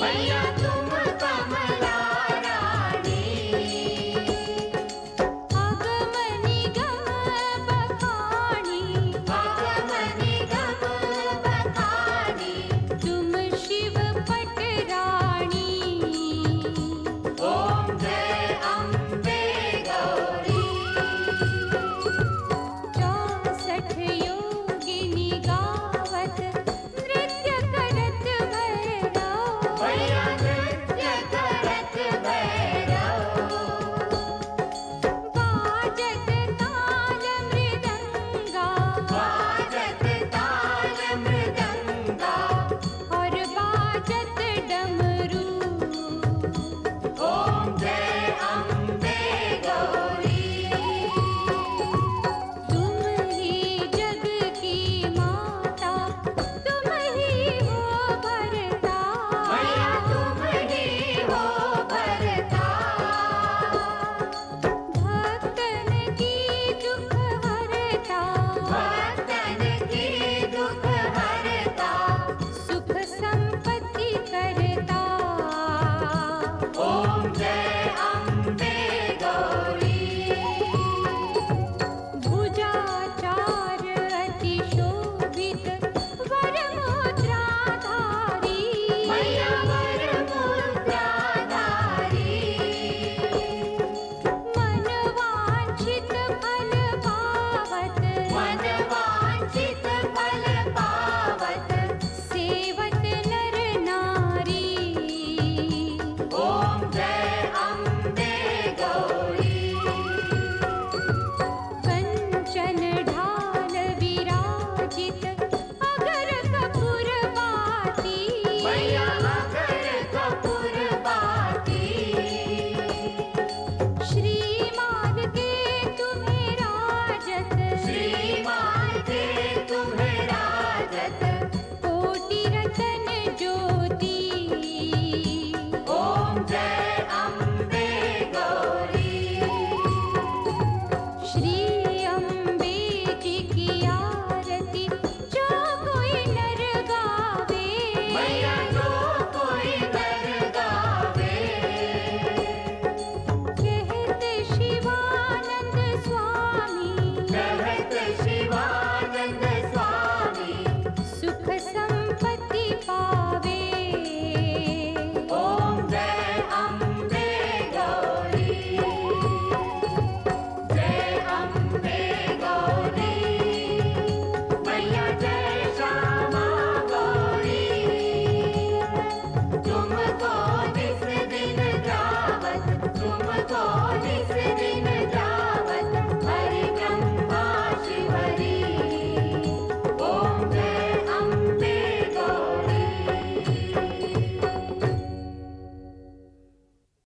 哎呀。